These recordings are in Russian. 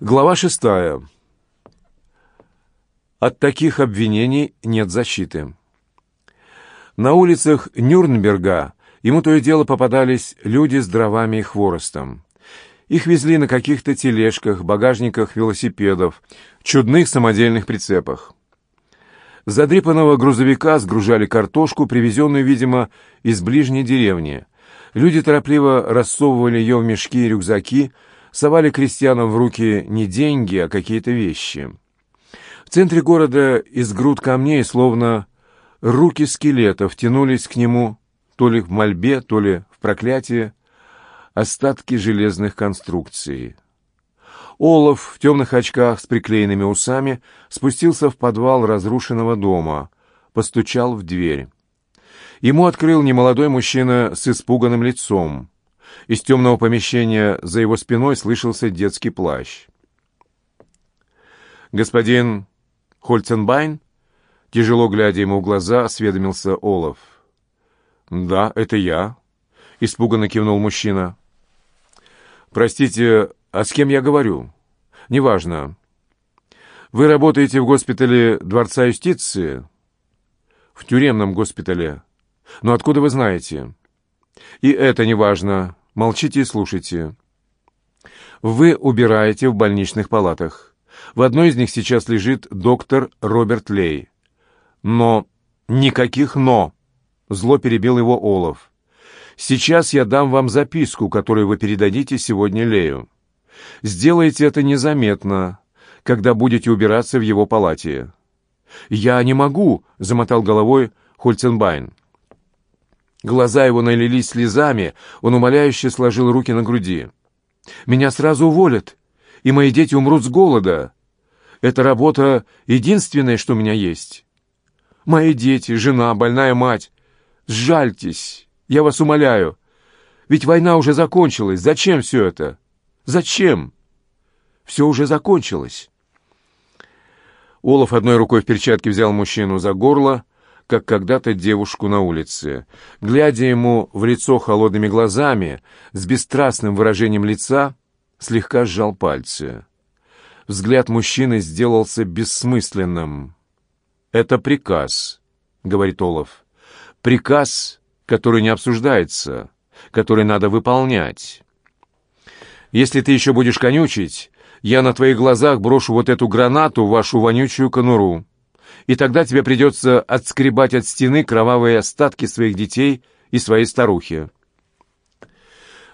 Глава шестая. От таких обвинений нет защиты. На улицах Нюрнберга ему то и дело попадались люди с дровами и хворостом. Их везли на каких-то тележках, багажниках велосипедов, чудных самодельных прицепах. С задрипанного грузовика сгружали картошку, привезенную, видимо, из ближней деревни. Люди торопливо рассовывали ее в мешки и рюкзаки – совали крестьянам в руки не деньги, а какие-то вещи. В центре города из груд камней, словно руки скелетов, тянулись к нему то ли в мольбе, то ли в проклятии, остатки железных конструкций. Олаф в темных очках с приклеенными усами спустился в подвал разрушенного дома, постучал в дверь. Ему открыл немолодой мужчина с испуганным лицом. Из темного помещения за его спиной слышался детский плащ. «Господин Хольценбайн?» Тяжело глядя ему в глаза, осведомился Олаф. «Да, это я», — испуганно кивнул мужчина. «Простите, а с кем я говорю?» «Неважно. Вы работаете в госпитале Дворца юстиции?» «В тюремном госпитале. Но откуда вы знаете?» «И это неважно. Молчите и слушайте. Вы убираете в больничных палатах. В одной из них сейчас лежит доктор Роберт Лей. Но... Никаких «но». Зло перебил его Олов. «Сейчас я дам вам записку, которую вы передадите сегодня Лею. Сделайте это незаметно, когда будете убираться в его палате». «Я не могу», — замотал головой Хольценбайн. Глаза его налились слезами, он умоляюще сложил руки на груди. «Меня сразу уволят, и мои дети умрут с голода. Эта работа — единственное, что у меня есть. Мои дети, жена, больная мать, сжальтесь, я вас умоляю. Ведь война уже закончилась, зачем все это? Зачем? Все уже закончилось». Олаф одной рукой в перчатке взял мужчину за горло, как когда-то девушку на улице. Глядя ему в лицо холодными глазами, с бесстрастным выражением лица, слегка сжал пальцы. Взгляд мужчины сделался бессмысленным. «Это приказ», — говорит Олов. «Приказ, который не обсуждается, который надо выполнять. Если ты еще будешь конючить, я на твоих глазах брошу вот эту гранату в вашу вонючую конуру» и тогда тебе придется отскребать от стены кровавые остатки своих детей и своей старухи.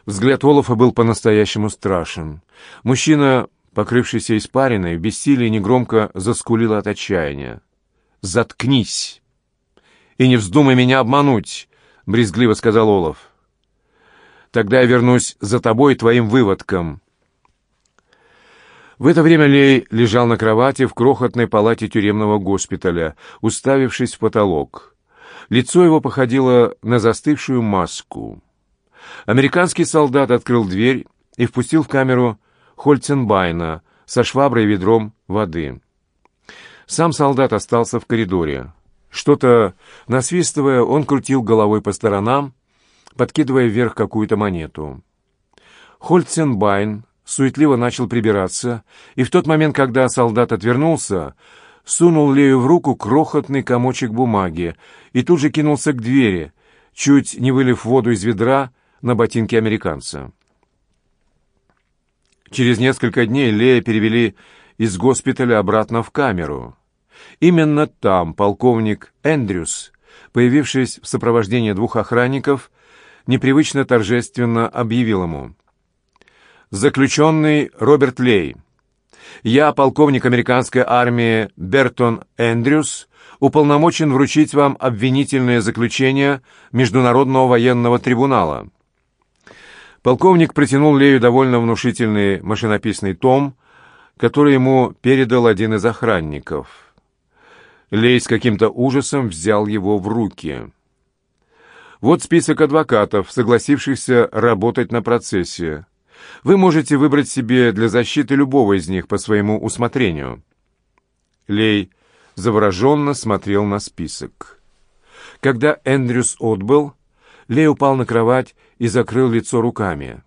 Взгляд Олафа был по-настоящему страшен. Мужчина, покрывшийся испариной, в бессилии негромко заскулил от отчаяния. «Заткнись! И не вздумай меня обмануть!» — брезгливо сказал Олаф. «Тогда я вернусь за тобой и твоим выводком». В это время Лей лежал на кровати в крохотной палате тюремного госпиталя, уставившись в потолок. Лицо его походило на застывшую маску. Американский солдат открыл дверь и впустил в камеру Хольценбайна со шваброй и ведром воды. Сам солдат остался в коридоре. Что-то насвистывая, он крутил головой по сторонам, подкидывая вверх какую-то монету. Хольценбайн суетливо начал прибираться, и в тот момент, когда солдат отвернулся, сунул Лею в руку крохотный комочек бумаги и тут же кинулся к двери, чуть не вылив воду из ведра на ботинки американца. Через несколько дней Лея перевели из госпиталя обратно в камеру. Именно там полковник Эндрюс, появившись в сопровождении двух охранников, непривычно торжественно объявил ему — заключенный Роберт Лей. Я, полковник американской армии Бертон Эндрюс, уполномочен вручить вам обвинительное заключение Международного военного трибунала. Полковник протянул Лею довольно внушительный машинописный том, который ему передал один из охранников. Лей с каким-то ужасом взял его в руки. Вот список адвокатов, согласившихся работать на процессе. Вы можете выбрать себе для защиты любого из них по своему усмотрению. Лей завороженно смотрел на список. Когда Эндрюс отбыл, Лей упал на кровать и закрыл лицо руками.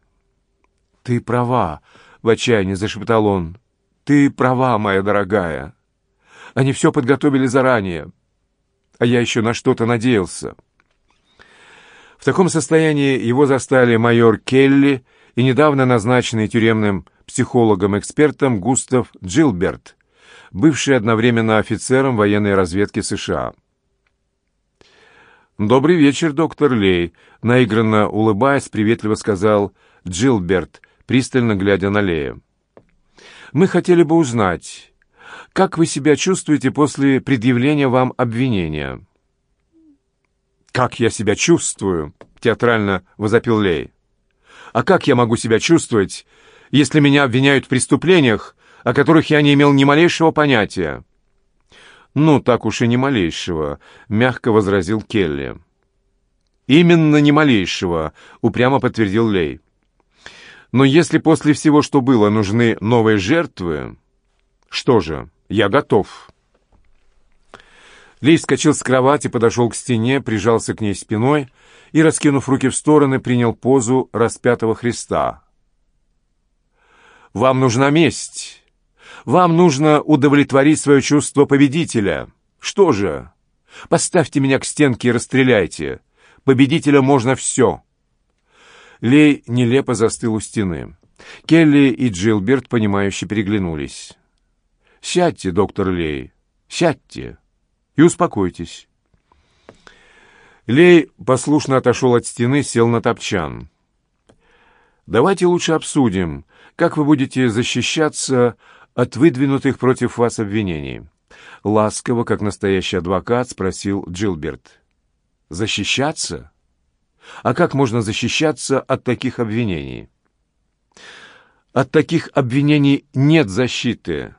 «Ты права», — в отчаянии зашептал он. «Ты права, моя дорогая. Они все подготовили заранее, а я еще на что-то надеялся». В таком состоянии его застали майор Келли и недавно назначенный тюремным психологом-экспертом Густав Джилберт, бывший одновременно офицером военной разведки США. «Добрый вечер, доктор Лей», — наигранно улыбаясь, приветливо сказал Джилберт, пристально глядя на Лея. «Мы хотели бы узнать, как вы себя чувствуете после предъявления вам обвинения?» «Как я себя чувствую?» — театрально возопил Лей. А как я могу себя чувствовать, если меня обвиняют в преступлениях, о которых я не имел ни малейшего понятия?» «Ну, так уж и ни малейшего», — мягко возразил Келли. «Именно ни малейшего», — упрямо подтвердил Лей. «Но если после всего, что было, нужны новые жертвы...» «Что же, я готов». Лей вскочил с кровати, подошел к стене, прижался к ней спиной и, раскинув руки в стороны, принял позу распятого Христа. «Вам нужна месть. Вам нужно удовлетворить свое чувство победителя. Что же? Поставьте меня к стенке и расстреляйте. Победителя можно все». Лей нелепо застыл у стены. Келли и Джилберт, понимающе переглянулись. «Сядьте, доктор Лей, сядьте и успокойтесь. Лей послушно отошел от стены, сел на топчан. «Давайте лучше обсудим, как вы будете защищаться от выдвинутых против вас обвинений?» Ласково, как настоящий адвокат, спросил Джилберт. «Защищаться? А как можно защищаться от таких обвинений?» «От таких обвинений нет защиты.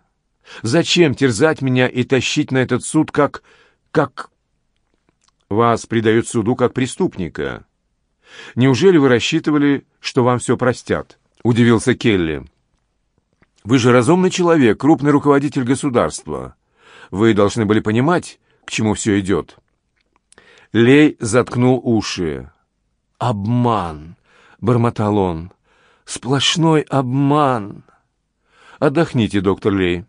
Зачем терзать меня и тащить на этот суд, как... как вас предают суду как преступника. Неужели вы рассчитывали, что вам все простят?» — удивился Келли. «Вы же разумный человек, крупный руководитель государства. Вы должны были понимать, к чему все идет». Лей заткнул уши. «Обман!» — бормотал он. «Сплошной обман!» «Отдохните, доктор Лей.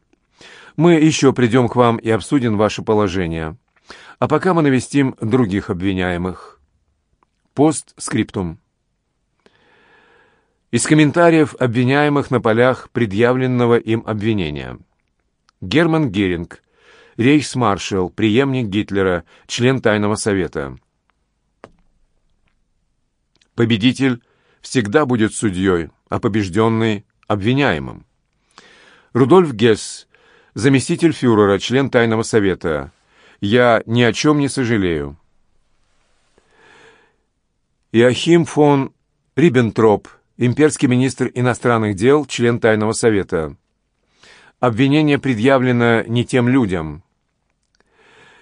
Мы еще придем к вам и обсудим ваше положение». А пока мы навестим других обвиняемых. Постскриптум. Из комментариев обвиняемых на полях предъявленного им обвинения. Герман Геринг, рейхсмаршал, преемник Гитлера, член Тайного Совета. Победитель всегда будет судьей, а побежденный – обвиняемым. Рудольф Гесс, заместитель фюрера, член Тайного Совета. Я ни о чем не сожалею. Иохим фон Риббентроп, имперский министр иностранных дел, член Тайного совета. Обвинение предъявлено не тем людям.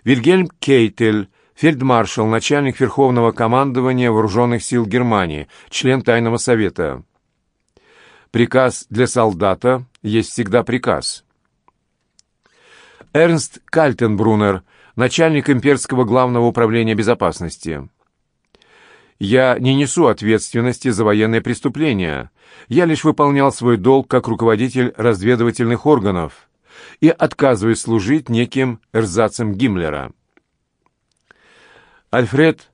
Вильгельм Кейтель, фельдмаршал, начальник Верховного командования Вооруженных сил Германии, член Тайного совета. Приказ для солдата есть всегда приказ. Эрнст Кальтенбрунер – начальник имперского главного управления безопасности. Я не несу ответственности за военные преступления. Я лишь выполнял свой долг как руководитель разведывательных органов и отказываюсь служить неким эрзацем Гиммлера. Альфред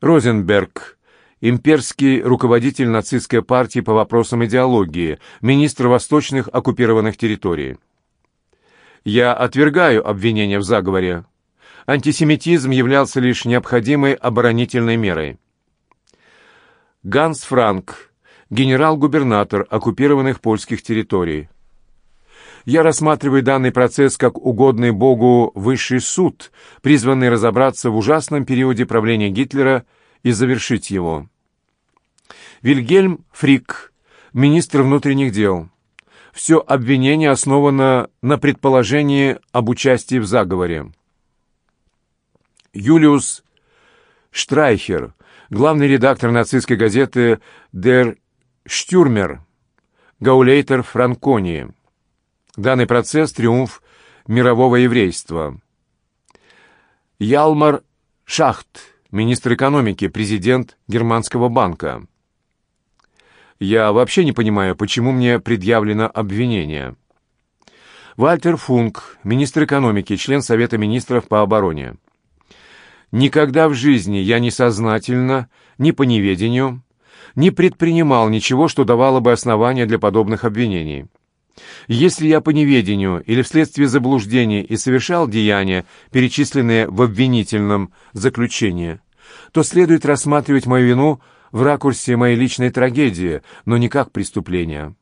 Розенберг, имперский руководитель нацистской партии по вопросам идеологии, министр восточных оккупированных территорий. Я отвергаю обвинения в заговоре антисемитизм являлся лишь необходимой оборонительной мерой. Ганс Франк, генерал-губернатор оккупированных польских территорий. Я рассматриваю данный процесс как угодный Богу высший суд, призванный разобраться в ужасном периоде правления Гитлера и завершить его. Вильгельм Фрик, министр внутренних дел. Все обвинение основано на предположении об участии в заговоре. Юлиус Штрайхер, главный редактор нацистской газеты «Der Stürmer, Гаулейтер Франконии. Данный процесс – триумф мирового еврейства. Ялмар Шахт, министр экономики, президент Германского банка. Я вообще не понимаю, почему мне предъявлено обвинение. Вальтер Функ, министр экономики, член Совета министров по обороне. Никогда в жизни я не сознательно, ни по неведению не предпринимал ничего, что давало бы основания для подобных обвинений. Если я по неведению или вследствие заблуждений и совершал деяния, перечисленные в обвинительном заключении, то следует рассматривать мою вину в ракурсе моей личной трагедии, но не как преступление.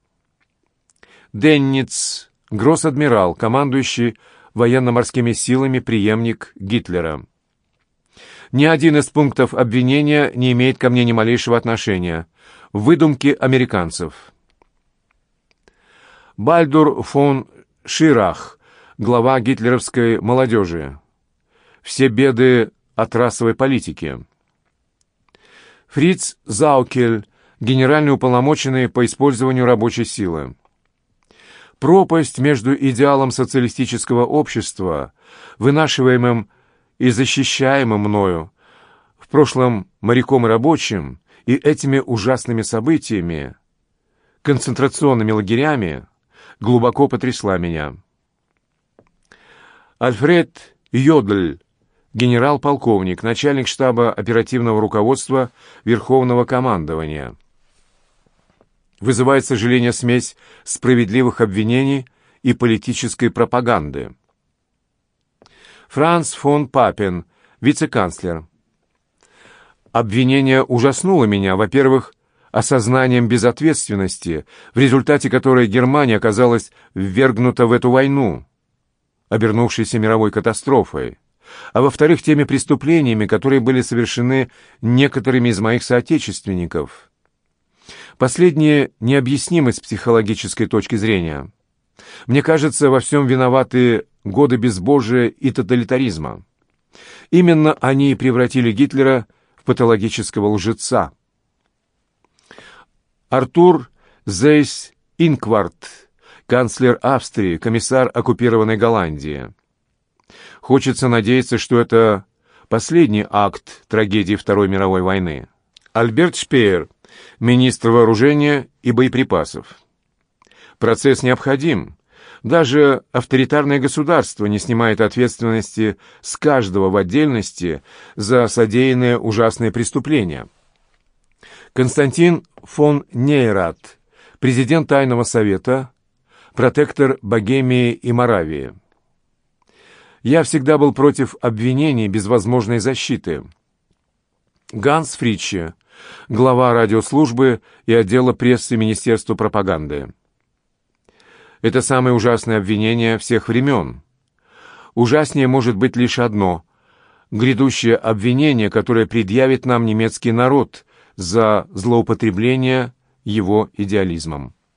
Денниц, гросс-адмирал, командующий военно-морскими силами преемник Гитлера. Ни один из пунктов обвинения не имеет ко мне ни малейшего отношения. Выдумки американцев. Бальдур фон Ширах, глава гитлеровской молодежи. Все беды от расовой политики. Фриц Заукель, генеральный уполномоченный по использованию рабочей силы. Пропасть между идеалом социалистического общества, вынашиваемым и защищаемым мною, в прошлом моряком и рабочим, и этими ужасными событиями, концентрационными лагерями, глубоко потрясла меня. Альфред Йодль, генерал-полковник, начальник штаба оперативного руководства Верховного командования. Вызывает сожаление смесь справедливых обвинений и политической пропаганды. Франц фон Папин, вице-канцлер. Обвинение ужаснуло меня, во-первых, осознанием безответственности, в результате которой Германия оказалась ввергнута в эту войну, обернувшейся мировой катастрофой, а во-вторых, теми преступлениями, которые были совершены некоторыми из моих соотечественников. Последнее необъяснимость с психологической точки зрения – мне кажется, во всем виноваты годы безбожия и тоталитаризма. Именно они и превратили Гитлера в патологического лжеца. Артур Зейс Инкварт, канцлер Австрии, комиссар оккупированной Голландии. Хочется надеяться, что это последний акт трагедии Второй мировой войны. Альберт Шпеер, министр вооружения и боеприпасов. Процесс необходим. Даже авторитарное государство не снимает ответственности с каждого в отдельности за содеянное ужасное преступление. Константин фон Нейрат, президент Тайного совета, протектор Богемии и Моравии. Я всегда был против обвинений без возможной защиты. Ганс Фриче, глава радиослужбы и отдела прессы Министерства пропаганды. Это самое ужасное обвинение всех времен. Ужаснее может быть лишь одно – грядущее обвинение, которое предъявит нам немецкий народ за злоупотребление его идеализмом.